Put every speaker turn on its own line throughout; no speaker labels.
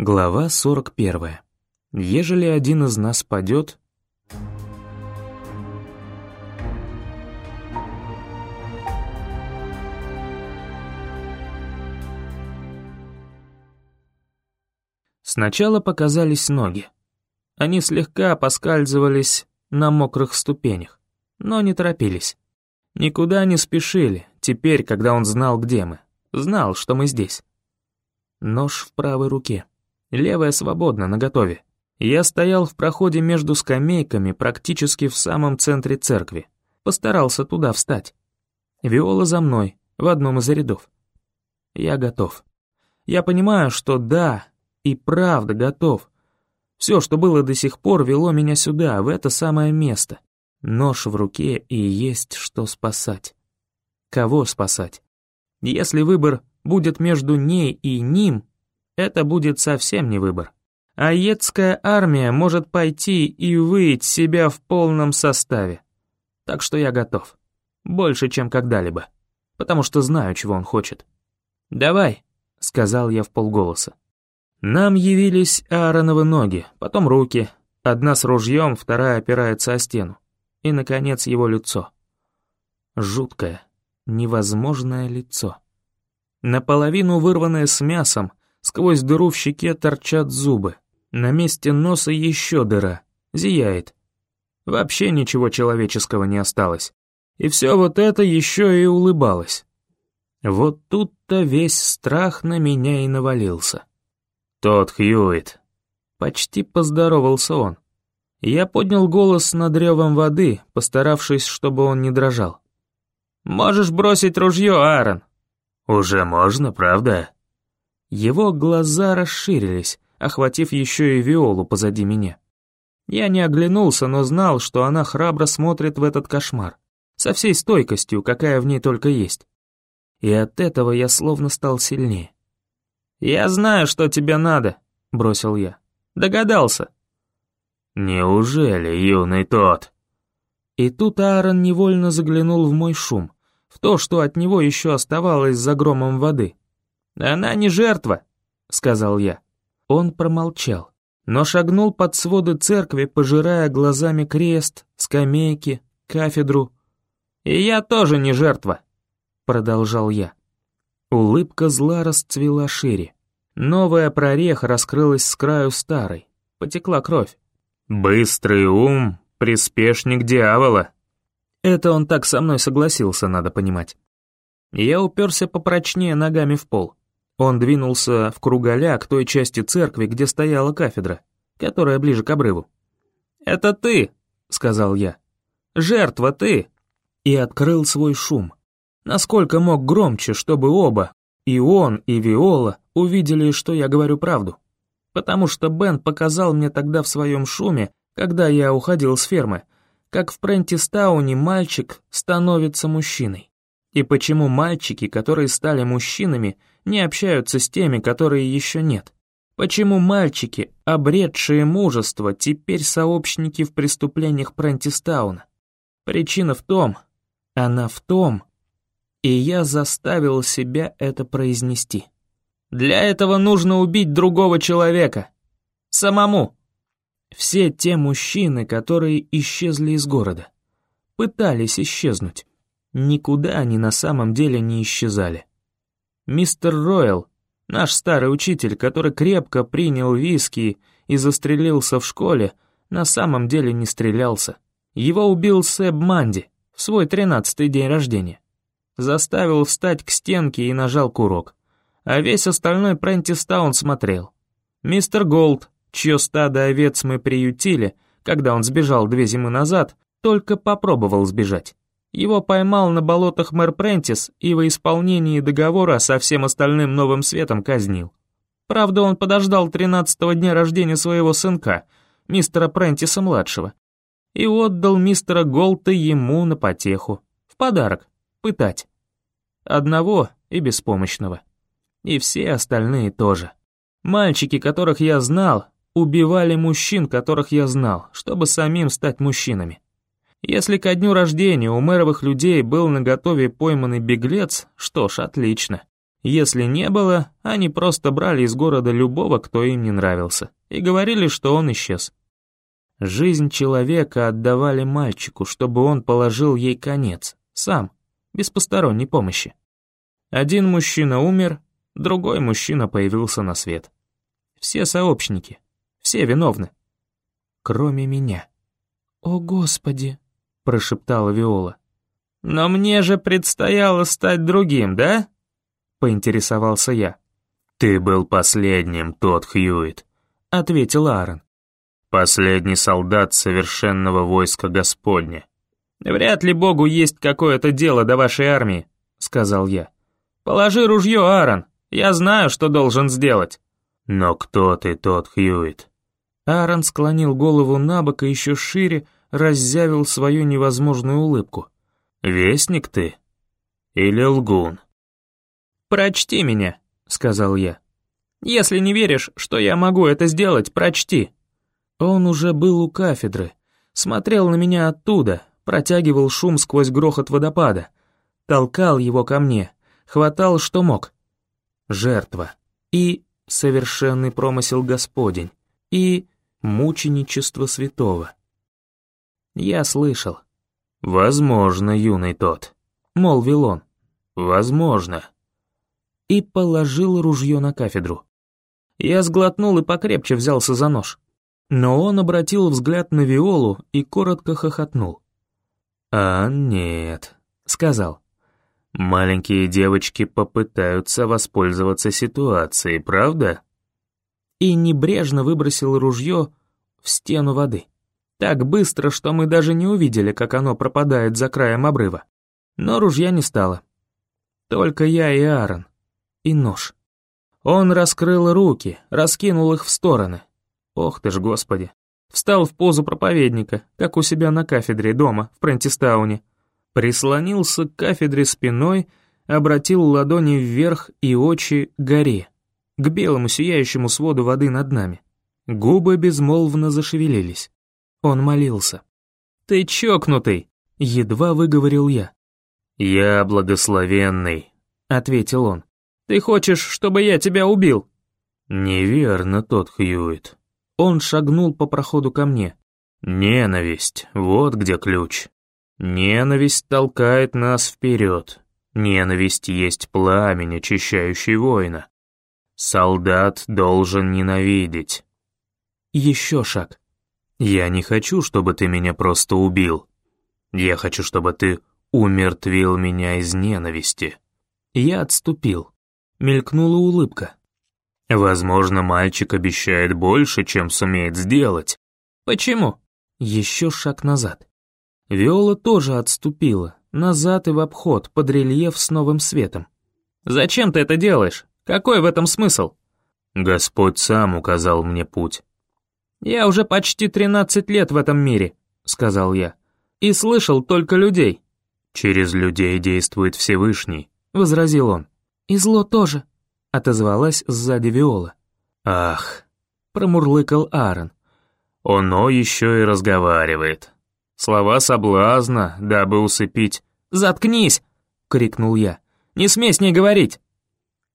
Глава 41. Ежели один из нас падет... Сначала показались ноги. Они слегка поскальзывались на мокрых ступенях, но не торопились. Никуда не спешили, теперь, когда он знал, где мы. Знал, что мы здесь. Нож в правой руке. Левая свободна, наготове. Я стоял в проходе между скамейками, практически в самом центре церкви. Постарался туда встать. Виола за мной, в одном из рядов. Я готов. Я понимаю, что да, и правда готов. Все, что было до сих пор, вело меня сюда, в это самое место. Нож в руке и есть что спасать. Кого спасать? Если выбор будет между ней и ним, это будет совсем не выбор. Аетская армия может пойти и выить себя в полном составе. Так что я готов. Больше, чем когда-либо. Потому что знаю, чего он хочет. «Давай», — сказал я в полголоса. Нам явились Аароновы ноги, потом руки. Одна с ружьем, вторая опирается о стену. И, наконец, его лицо. Жуткое, невозможное лицо. Наполовину вырванное с мясом, сквозь дыру в щеке торчат зубы. На месте носа еще дыра, зияет. Вообще ничего человеческого не осталось. И все вот это еще и улыбалось. Вот тут-то весь страх на меня и навалился. «Тот Хьюит», — почти поздоровался он. Я поднял голос над ревом воды, постаравшись, чтобы он не дрожал. «Можешь бросить ружье, Аарон!» «Уже можно, правда?» Его глаза расширились, охватив еще и Виолу позади меня. Я не оглянулся, но знал, что она храбро смотрит в этот кошмар, со всей стойкостью, какая в ней только есть. И от этого я словно стал сильнее. «Я знаю, что тебе надо», — бросил я. «Догадался».
«Неужели, юный тот?»
И тут Аарон невольно заглянул в мой шум в то, что от него еще оставалось за громом воды. «Она не жертва», — сказал я. Он промолчал, но шагнул под своды церкви, пожирая глазами крест, скамейки, кафедру. «И я тоже не жертва», — продолжал я. Улыбка зла расцвела шире. Новая прореха раскрылась с краю старой. Потекла кровь.
«Быстрый ум, приспешник дьявола»,
это он так со мной согласился, надо понимать. Я уперся попрочнее ногами в пол. Он двинулся в круголя к той части церкви, где стояла кафедра, которая ближе к обрыву. «Это ты», — сказал я. «Жертва ты!» И открыл свой шум. Насколько мог громче, чтобы оба, и он, и Виола, увидели, что я говорю правду. Потому что Бен показал мне тогда в своем шуме, когда я уходил с фермы, как в Прентистауне мальчик становится мужчиной. И почему мальчики, которые стали мужчинами, не общаются с теми, которые еще нет? Почему мальчики, обретшие мужество, теперь сообщники в преступлениях Прентистауна? Причина в том, она в том, и я заставил себя это произнести. Для этого нужно убить другого человека. Самому. Все те мужчины, которые исчезли из города, пытались исчезнуть. Никуда они на самом деле не исчезали. Мистер Ройл, наш старый учитель, который крепко принял виски и застрелился в школе, на самом деле не стрелялся. Его убил Сэб Манди в свой тринадцатый день рождения. Заставил встать к стенке и нажал курок. А весь остальной Прентистаун смотрел. Мистер Голд, чье стадо овец мы приютили, когда он сбежал две зимы назад, только попробовал сбежать. Его поймал на болотах мэр Прентис и во исполнении договора со всем остальным новым светом казнил. Правда, он подождал тринадцатого дня рождения своего сынка, мистера Прентиса-младшего, и отдал мистера Голта ему на потеху, в подарок, пытать. Одного и беспомощного. И все остальные тоже. Мальчики, которых я знал, убивали мужчин, которых я знал, чтобы самим стать мужчинами. Если ко дню рождения у мэровых людей был наготове пойманный беглец, что ж, отлично. Если не было, они просто брали из города любого, кто им не нравился, и говорили, что он исчез. Жизнь человека отдавали мальчику, чтобы он положил ей конец, сам, без посторонней помощи. Один мужчина умер, другой мужчина появился на свет. Все сообщники, все виновны. Кроме меня. «О, Господи!» — прошептала Виола. «Но мне же предстояло стать другим, да?» — поинтересовался я.
«Ты был последним, тот Хьюит», — ответил Аарон. «Последний солдат совершенного войска Господня».
«Вряд ли Богу есть какое-то дело до вашей армии», — сказал я. «Положи ружье, Аарон, я знаю, что должен сделать».
«Но кто ты, тот Хьюит?»
Аарон склонил голову на бок и еще шире раззявил свою невозможную улыбку.
«Вестник ты? Или лгун?»
«Прочти меня», — сказал я. «Если не веришь, что я могу это сделать, прочти». Он уже был у кафедры, смотрел на меня оттуда, протягивал шум сквозь грохот водопада, толкал его ко мне, хватал, что мог. Жертва. И совершенный промысел Господень. И мученичество святого. Я слышал.
«Возможно, юный тот», — молвил он. «Возможно»
и положил ружье на кафедру. Я сглотнул и покрепче взялся за нож. Но он обратил взгляд на Виолу и коротко хохотнул.
«А нет», — сказал. «Маленькие девочки попытаются воспользоваться ситуацией, правда?»
И небрежно выбросил ружье в стену воды. Так быстро, что мы даже не увидели, как оно пропадает за краем обрыва. Но ружья не стало. Только я и Аарон и нож. Он раскрыл руки, раскинул их в стороны. Ох ты ж, господи. Встал в позу проповедника, как у себя на кафедре дома, в Прентистауне. Прислонился к кафедре спиной, обратил ладони вверх и очи горе, к белому сияющему своду воды над нами. Губы безмолвно зашевелились. Он молился. «Ты чокнутый!» — едва выговорил я.
«Я благословенный», — ответил он.
Ты хочешь, чтобы я тебя убил?»
«Неверно, тот Хьюит».
Он шагнул по проходу ко мне.
«Ненависть, вот где ключ. Ненависть толкает нас вперед. Ненависть есть пламень, очищающий воина. Солдат должен ненавидеть».
Еще шаг.
«Я не хочу, чтобы ты меня просто убил. Я хочу, чтобы ты умертвил меня из ненависти».
Я отступил. Мелькнула улыбка.
«Возможно, мальчик обещает больше, чем сумеет сделать».
«Почему?» Еще шаг назад. Виола тоже отступила, назад и в обход, под рельеф с новым светом. «Зачем ты это делаешь? Какой в этом смысл?»
«Господь сам указал мне путь».
«Я уже почти тринадцать лет в этом мире», — сказал я, — «и слышал только людей».
«Через людей действует Всевышний», —
возразил он. «И зло тоже», — отозвалась сзади Виола.
«Ах», —
промурлыкал Аарон.
«Оно еще и разговаривает. Слова соблазна, дабы усыпить».
«Заткнись!» — крикнул я. «Не смей с ней говорить!»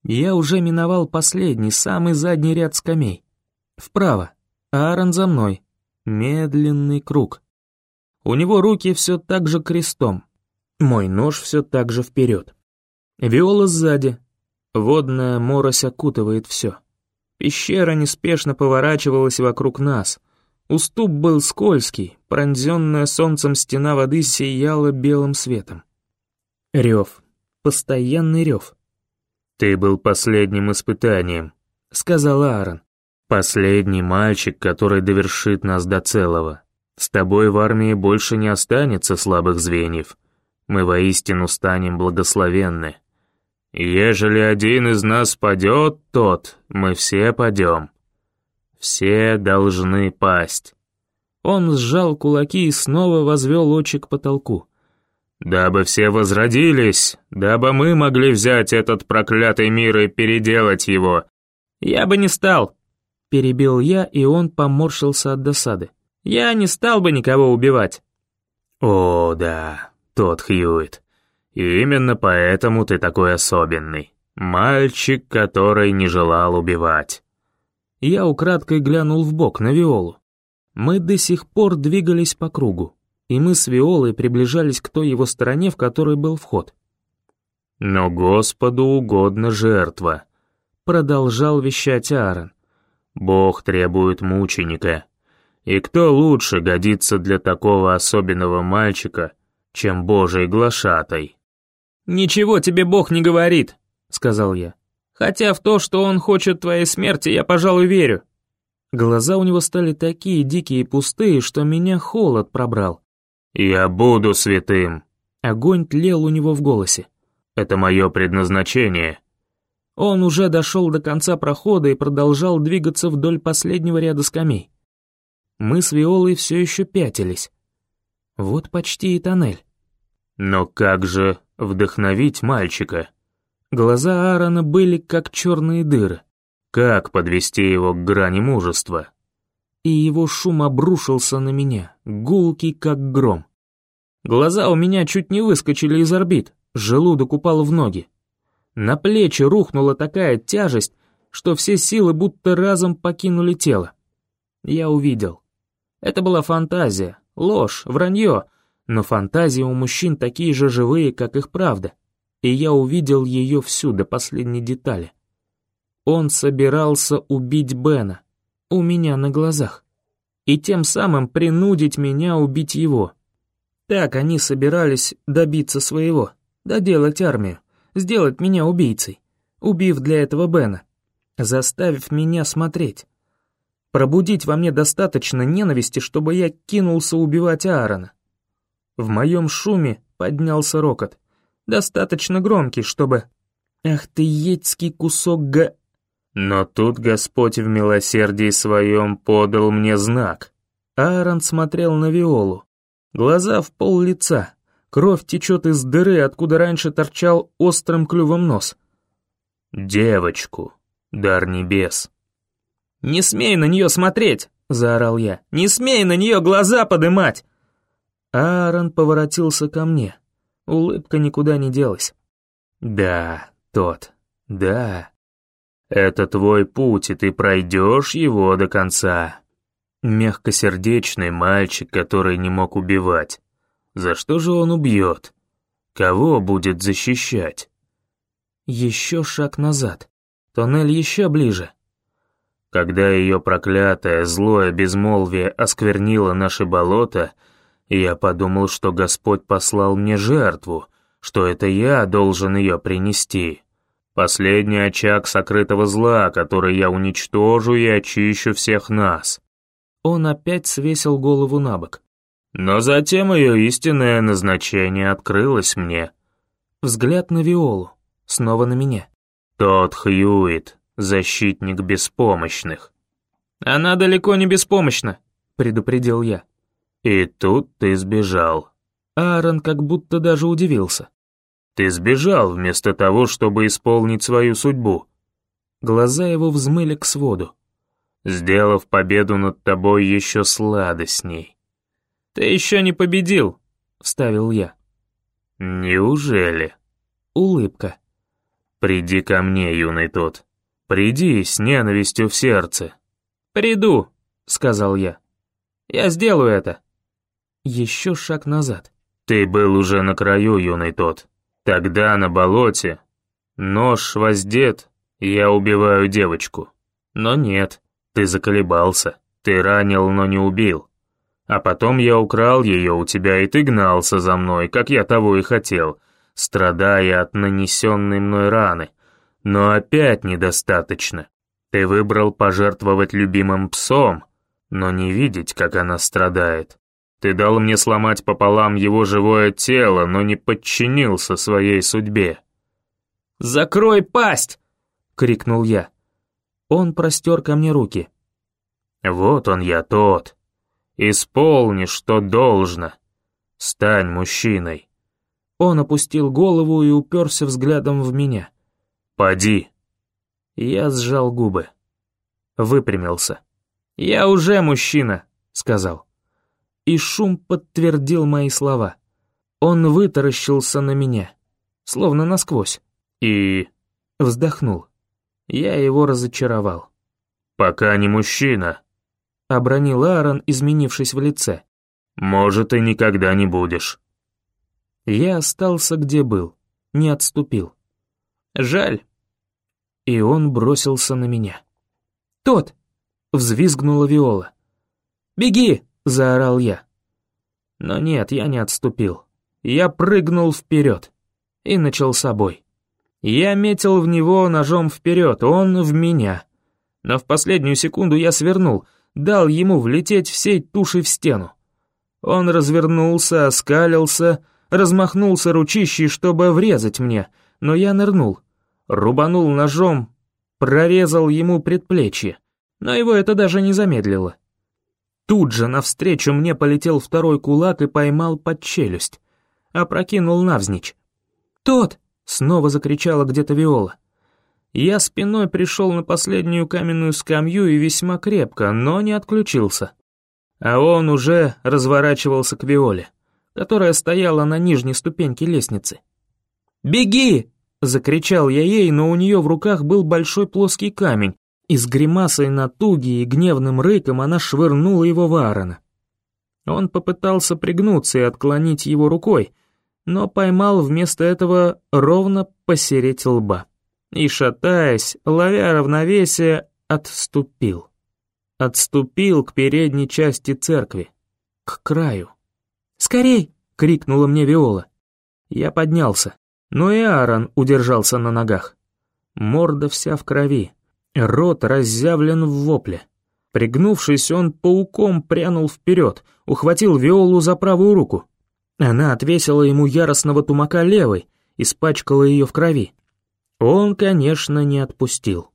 Я уже миновал последний, самый задний ряд скамей. Вправо. Аарон за мной. Медленный круг. У него руки все так же крестом. Мой нож все так же вперед. Виола сзади, Водная морось окутывает все. Пещера неспешно поворачивалась вокруг нас. Уступ был скользкий, пронзенная солнцем стена воды сияла белым светом. Рев. Постоянный рев.
«Ты был последним испытанием», — сказал Аарон. «Последний мальчик, который довершит нас до целого. С тобой в армии больше не останется слабых звеньев. Мы воистину станем благословенны». Ежели один из нас падет, тот, мы все падем. Все должны пасть.
Он сжал кулаки и снова возвел очи к потолку.
«Дабы все возродились, дабы мы могли взять этот проклятый мир и переделать его».
«Я бы не стал», — перебил я, и он поморщился от досады. «Я не стал бы никого убивать».
«О, да, тот Хьюит. И именно поэтому ты такой особенный. Мальчик, который не желал убивать.
Я украдкой глянул в бок на Виолу. Мы до сих пор двигались по кругу, и мы с Виолой приближались к той его стороне, в которой был вход.
«Но Господу угодно жертва», — продолжал вещать Аарон. «Бог требует мученика. И кто лучше годится для такого особенного мальчика, чем Божий глашатай?»
«Ничего тебе Бог не говорит», — сказал я. «Хотя в то, что он хочет твоей смерти, я, пожалуй, верю». Глаза у него стали такие дикие и пустые, что меня холод пробрал.
«Я буду святым».
Огонь тлел у него в голосе.
«Это мое предназначение».
Он уже дошел до конца прохода и продолжал двигаться вдоль последнего ряда скамей. Мы с Виолой все еще пятились. Вот почти и тоннель.
«Но как же вдохновить мальчика?»
Глаза Аарона были как черные дыры.
Как подвести его к грани мужества?
И его шум обрушился на меня, гулкий как гром. Глаза у меня чуть не выскочили из орбит, желудок упал в ноги. На плечи рухнула такая тяжесть, что все силы будто разом покинули тело. Я увидел. Это была фантазия, ложь, вранье, но фантазии у мужчин такие же живые, как их правда и я увидел ее всю до последней детали. Он собирался убить Бена, у меня на глазах, и тем самым принудить меня убить его. Так они собирались добиться своего, доделать армию, сделать меня убийцей, убив для этого Бена, заставив меня смотреть. Пробудить во мне достаточно ненависти, чтобы я кинулся убивать Аарона. В моем шуме поднялся рокот достаточно громкий, чтобы... Ах ты, едский кусок га...
Но тут Господь в милосердии своем подал мне знак.
Аарон смотрел на Виолу. Глаза в пол лица. Кровь течет из дыры, откуда раньше торчал острым клювом нос.
«Девочку, дар небес».
«Не смей на нее смотреть!» — заорал я. «Не смей на нее глаза подымать!» Аарон поворотился ко мне. Улыбка никуда не делась.
«Да, тот, да. Это твой путь, и ты пройдешь его до конца. Мягкосердечный мальчик, который не мог убивать. За что же он убьет? Кого будет защищать?»
Еще шаг назад. Тоннель еще ближе.
Когда ее проклятое, злое безмолвие осквернило наши болота, я подумал, что Господь послал мне жертву, что это я должен ее принести. Последний очаг сокрытого зла, который я уничтожу и очищу всех нас.
Он опять свесил голову на бок.
Но затем ее истинное назначение открылось мне.
Взгляд на Виолу, снова на меня.
Тот Хьюит, защитник беспомощных.
«Она далеко не беспомощна», — предупредил я.
«И тут ты сбежал».
Аарон как будто даже удивился.
«Ты сбежал вместо того, чтобы исполнить свою судьбу».
Глаза его взмыли к своду.
«Сделав победу над тобой еще сладостней».
«Ты еще не победил», — вставил я.
«Неужели?»
Улыбка.
«Приди ко мне, юный тот. Приди с ненавистью в сердце».
«Приду», — сказал я. «Я сделаю это». Еще шаг назад.
«Ты был уже на краю, юный тот. Тогда на болоте. Нож воздет, я убиваю девочку. Но нет, ты заколебался. Ты ранил, но не убил. А потом я украл ее у тебя, и ты гнался за мной, как я того и хотел, страдая от нанесенной мной раны. Но опять недостаточно. Ты выбрал пожертвовать любимым псом, но не видеть, как она страдает. Ты дал мне сломать пополам его живое тело, но не подчинился своей судьбе».
«Закрой пасть!» — крикнул я. Он простер ко мне руки.
«Вот он я тот. Исполни, что должно. Стань мужчиной».
Он опустил голову и уперся взглядом в меня.
«Поди».
Я сжал губы. Выпрямился. «Я уже мужчина», — сказал и шум подтвердил мои слова. Он вытаращился на меня, словно насквозь.
«И
Вздохнул. Я его разочаровал.
«Пока не мужчина», —
обронил Аарон, изменившись в лице.
«Может, и никогда не будешь».
Я остался где был, не отступил. Жаль. И он бросился на меня. «Тот!» — взвизгнула Виола. «Беги!» — заорал я. Но нет, я не отступил. Я прыгнул вперед и начал собой. Я метил в него ножом вперед, он в меня. Но в последнюю секунду я свернул, дал ему влететь всей тушей в стену. Он развернулся, оскалился, размахнулся ручищей, чтобы врезать мне, но я нырнул, рубанул ножом, прорезал ему предплечье, но его это даже не замедлило. Тут же навстречу мне полетел второй кулак и поймал под челюсть, опрокинул навзничь. «Тот!» — снова закричала где-то Виола. Я спиной пришел на последнюю каменную скамью и весьма крепко, но не отключился. А он уже разворачивался к Виоле которая стояла на нижней ступеньке лестницы. «Беги!» — закричал я ей, но у нее в руках был большой плоский камень, и с гримасой натуги и гневным рыком она швырнула его в Аарона. Он попытался пригнуться и отклонить его рукой, но поймал вместо этого ровно посереть лба. И, шатаясь, ловя равновесие, отступил. Отступил к передней части церкви, к краю. «Скорей!» — крикнула мне Виола. Я поднялся, но и Аарон удержался на ногах. Морда вся в крови, рот разъявлен в вопле. Пригнувшись, он пауком прянул вперед, ухватил Виолу за правую руку. Она отвесила ему яростного тумака левой, испачкала ее в крови. Он, конечно, не отпустил.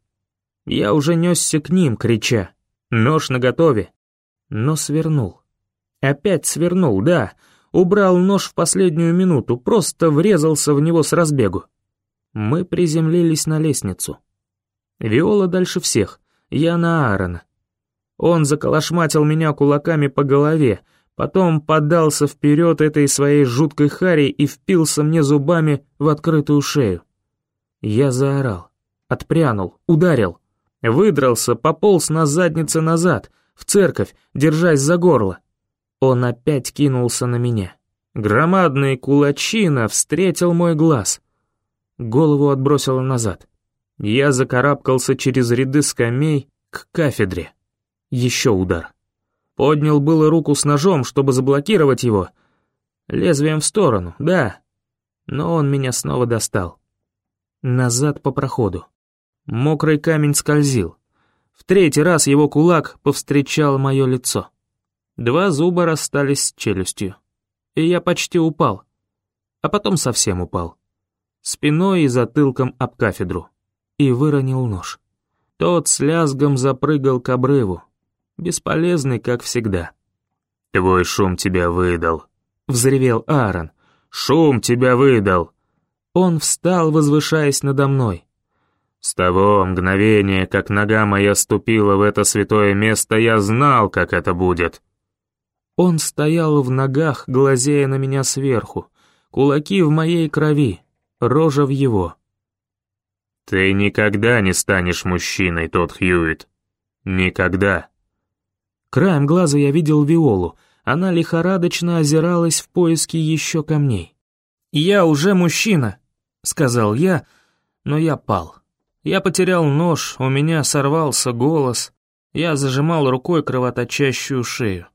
Я уже несся к ним, крича. Нож наготове. Но свернул. Опять свернул, да. Убрал нож в последнюю минуту, просто врезался в него с разбегу. Мы приземлились на лестницу. Виола дальше всех, я на Аарона. Он заколошматил меня кулаками по голове, потом подался вперед этой своей жуткой хари и впился мне зубами в открытую шею. Я заорал, отпрянул, ударил, выдрался, пополз на заднице назад, в церковь, держась за горло. Он опять кинулся на меня. Громадный кулачина встретил мой глаз. Голову отбросило назад. Я закарабкался через ряды скамей к кафедре. Еще удар. Поднял было руку с ножом, чтобы заблокировать его. Лезвием в сторону, да. Но он меня снова достал. Назад по проходу. Мокрый камень скользил. В третий раз его кулак повстречал мое лицо. Два зуба расстались с челюстью. И я почти упал. А потом совсем упал. Спиной и затылком об кафедру. И выронил нож. Тот с лязгом запрыгал к обрыву. Бесполезный, как всегда.
«Твой шум тебя выдал», —
взревел Аарон.
«Шум тебя выдал».
Он встал, возвышаясь надо мной.
«С того мгновения, как нога моя ступила в это святое место, я знал, как это будет».
Он стоял в ногах, глазея на меня сверху, кулаки в моей крови, рожа в его.
«Ты никогда не станешь мужчиной, тот Хьюит. Никогда».
Краем глаза я видел Виолу, она лихорадочно озиралась в поиске еще камней. «Я уже мужчина», — сказал я, но я пал. Я потерял нож, у меня сорвался голос, я зажимал рукой кровоточащую шею.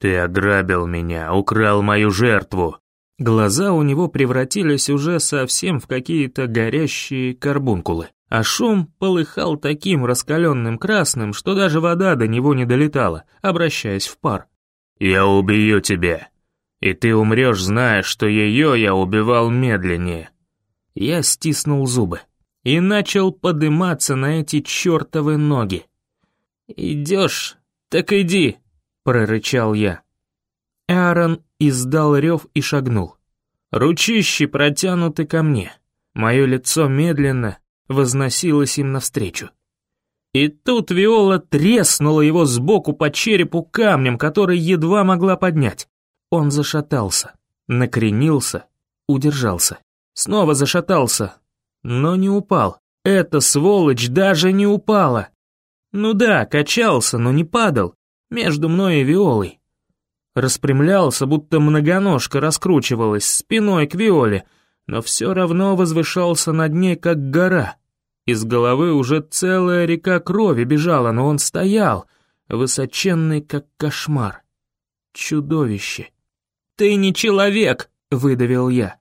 «Ты ограбил меня, украл мою жертву!»
Глаза у него превратились уже совсем в какие-то горящие карбункулы, а шум полыхал таким раскаленным красным, что даже вода до него не долетала, обращаясь в пар.
«Я убью тебя, и ты умрешь, зная, что ее я убивал медленнее».
Я стиснул зубы и начал подыматься на эти чертовы ноги. «Идешь, так иди», прорычал я. Аарон издал рев и шагнул. Ручищи протянуты ко мне. Мое лицо медленно возносилось им навстречу. И тут Виола треснула его сбоку по черепу камнем, который едва могла поднять. Он зашатался, накренился, удержался. Снова зашатался, но не упал. Эта сволочь даже не упала. Ну да, качался, но не падал. Между мной и Виолой. Распрямлялся, будто многоножка раскручивалась спиной к Виоле, но все равно возвышался над ней, как гора. Из головы уже целая река крови бежала, но он стоял, высоченный, как кошмар. Чудовище. «Ты не человек!» — выдавил я.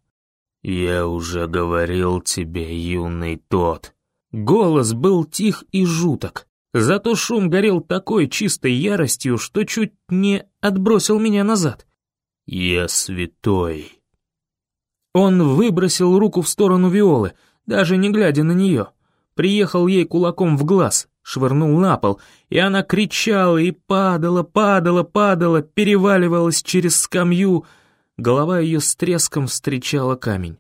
«Я уже говорил тебе, юный тот».
Голос был тих и жуток. Зато шум горел такой чистой яростью, что чуть не отбросил меня назад.
«Я святой».
Он выбросил руку в сторону Виолы, даже не глядя на нее. Приехал ей кулаком в глаз, швырнул на пол, и она кричала и падала, падала, падала, переваливалась через скамью. Голова ее с треском встречала камень.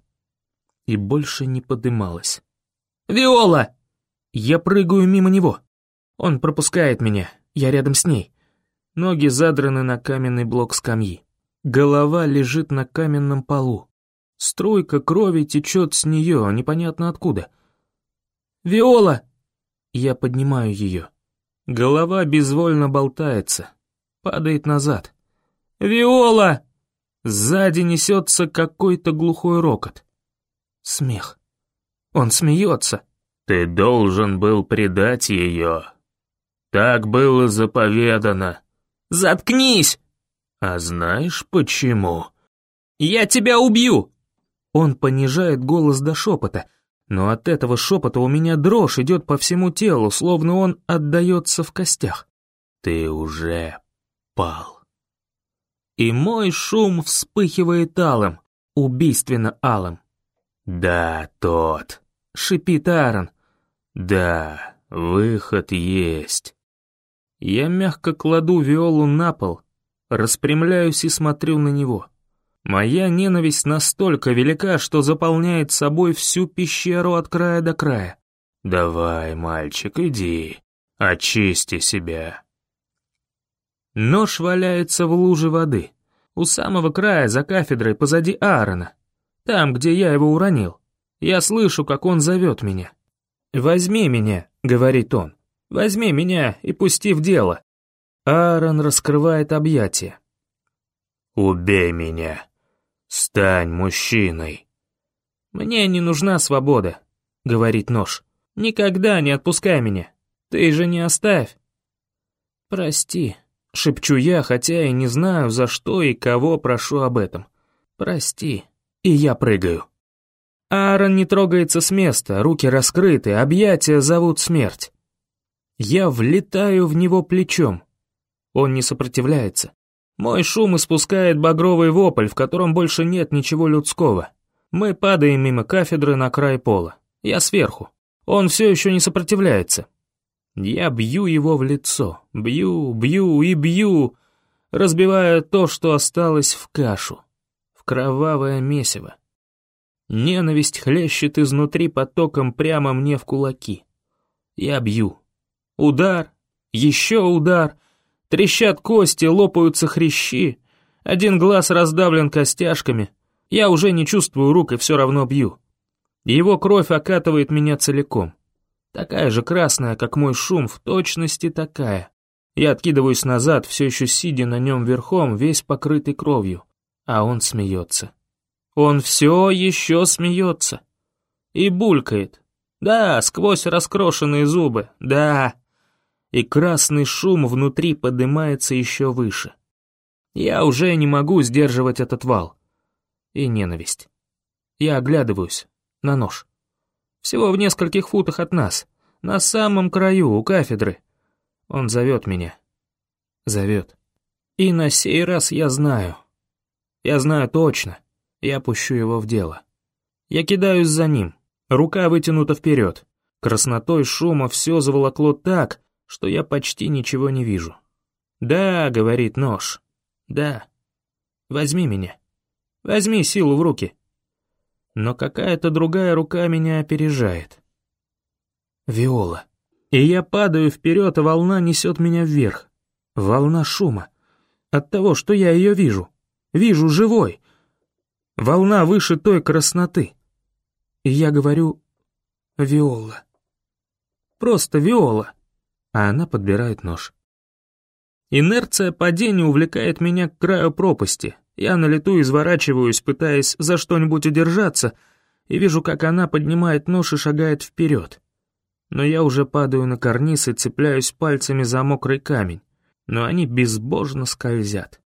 И больше не подымалась. «Виола!» Я прыгаю мимо него. Он пропускает меня, я рядом с ней. Ноги задраны на каменный блок скамьи. Голова лежит на каменном полу. Струйка крови течет с нее, непонятно откуда. «Виола!» Я поднимаю ее. Голова безвольно болтается, падает назад. «Виола!» Сзади несется какой-то глухой рокот. Смех. Он смеется.
«Ты должен был предать ее», так было заповедано.
Заткнись!
А знаешь почему?
Я тебя убью! Он понижает голос до шепота, но от этого шепота у меня дрожь идет по всему телу, словно он отдается в костях.
Ты уже пал.
И мой шум вспыхивает алым, убийственно алым.
«Да, тот», —
шипит Аарон.
«Да, выход есть».
Я мягко кладу Виолу на пол, распрямляюсь и смотрю на него. Моя ненависть настолько велика, что заполняет собой всю пещеру от края до края.
«Давай, мальчик, иди, очисти себя».
Нож валяется в луже воды, у самого края, за кафедрой, позади Аарона, там, где я его уронил. Я слышу, как он зовет меня. «Возьми меня», — говорит он. Возьми меня и пусти в дело». Аарон раскрывает объятия.
«Убей меня. Стань мужчиной».
«Мне не нужна свобода», — говорит нож. «Никогда не отпускай меня. Ты же не оставь». «Прости», — шепчу я, хотя и не знаю, за что и кого прошу об этом. «Прости». И я прыгаю. Аарон не трогается с места, руки раскрыты, объятия зовут смерть. Я влетаю в него плечом. Он не сопротивляется. Мой шум испускает багровый вопль, в котором больше нет ничего людского. Мы падаем мимо кафедры на край пола. Я сверху. Он все еще не сопротивляется. Я бью его в лицо. Бью, бью и бью, разбивая то, что осталось в кашу. В кровавое месиво. Ненависть хлещет изнутри потоком прямо мне в кулаки. Я бью. Удар, еще удар. Трещат кости, лопаются хрящи. Один глаз раздавлен костяшками. Я уже не чувствую рук и все равно бью. Его кровь окатывает меня целиком. Такая же красная, как мой шум, в точности такая. Я откидываюсь назад, все еще сидя на нем верхом, весь покрытый кровью. А он смеется. Он все еще смеется. И булькает. Да, сквозь раскрошенные зубы, да и красный шум внутри поднимается еще выше. Я уже не могу сдерживать этот вал. И ненависть. Я оглядываюсь на нож. Всего в нескольких футах от нас, на самом краю, у кафедры. Он зовет меня. Зовет. И на сей раз я знаю. Я знаю точно. Я пущу его в дело. Я кидаюсь за ним. Рука вытянута вперед. Краснотой шума все заволокло так, что я почти ничего не вижу. «Да», — говорит нож, — «да. Возьми меня. Возьми силу в руки». Но какая-то другая рука меня опережает. Виола. И я падаю вперед, а волна несет меня вверх. Волна шума. От того, что я ее вижу. Вижу живой. Волна выше той красноты. И я говорю «Виола». просто Виола. А она подбирает нож. Инерция падения увлекает меня к краю пропасти. Я на лету изворачиваюсь, пытаясь за что-нибудь удержаться, и вижу, как она поднимает нож и шагает вперед. Но я уже падаю на карниз и цепляюсь пальцами за мокрый камень, но они безбожно скользят.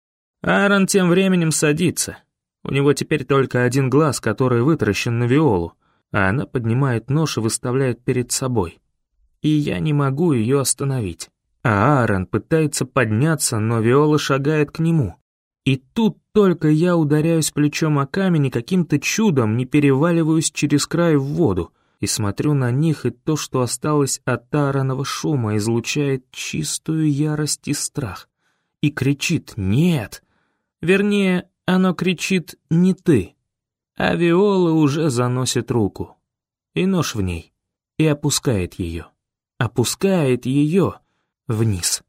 Аарон тем временем садится. У него теперь только один глаз, который вытаращен на Виолу, а она поднимает нож и выставляет перед собой. И я не могу ее остановить. А Аарон пытается подняться, но Виола шагает к нему. И тут только я ударяюсь плечом о камень и каким-то чудом не переваливаюсь через край в воду и смотрю на них, и то, что осталось от Ааронова шума, излучает чистую ярость и страх. И кричит «Нет!». Вернее, оно кричит «Не ты!». А Виола уже заносит руку. И нож в ней. И опускает ее. Опускает ее вниз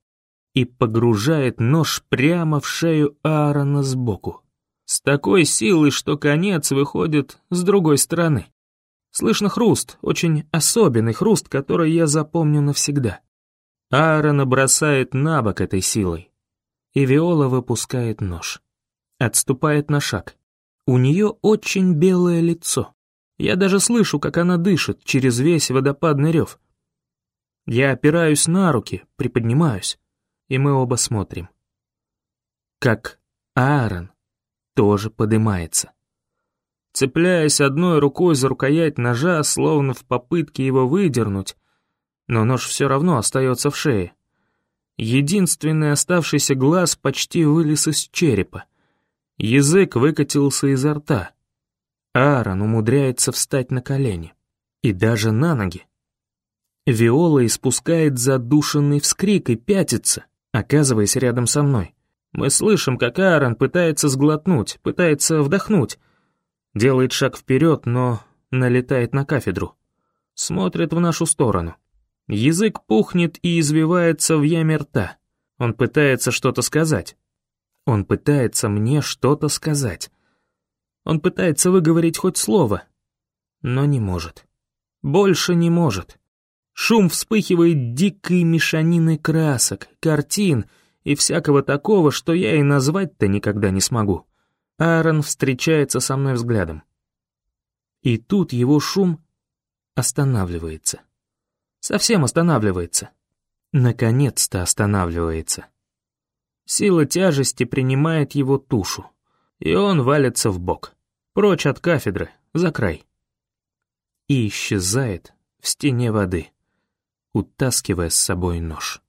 и погружает нож прямо в шею Аарона сбоку. С такой силой, что конец выходит с другой стороны. Слышно хруст, очень особенный хруст, который я запомню навсегда. Аарона бросает на бок этой силой, и Виола выпускает нож. Отступает на шаг. У нее очень белое лицо. Я даже слышу, как она дышит через весь водопадный рев. Я опираюсь на руки, приподнимаюсь, и мы оба смотрим. Как Аарон тоже поднимается. Цепляясь одной рукой за рукоять ножа, словно в попытке его выдернуть, но нож все равно остается в шее. Единственный оставшийся глаз почти вылез из черепа. Язык выкатился изо рта. Аарон умудряется встать на колени. И даже на ноги. Виола испускает задушенный вскрик и пятится, оказываясь рядом со мной. Мы слышим, как Аарон пытается сглотнуть, пытается вдохнуть. Делает шаг вперед, но налетает на кафедру. Смотрит в нашу сторону. Язык пухнет и извивается в яме рта. Он пытается что-то сказать. Он пытается мне что-то сказать. Он пытается выговорить хоть слово, но не может. Больше не может. Шум вспыхивает дикой мешаниной красок, картин и всякого такого, что я и назвать-то никогда не смогу. Аарон встречается со мной взглядом. И тут его шум останавливается. Совсем останавливается. Наконец-то останавливается. Сила тяжести принимает его тушу, и он валится в бок, прочь от кафедры, за край. И исчезает в стене воды, утаскивая с собой нож.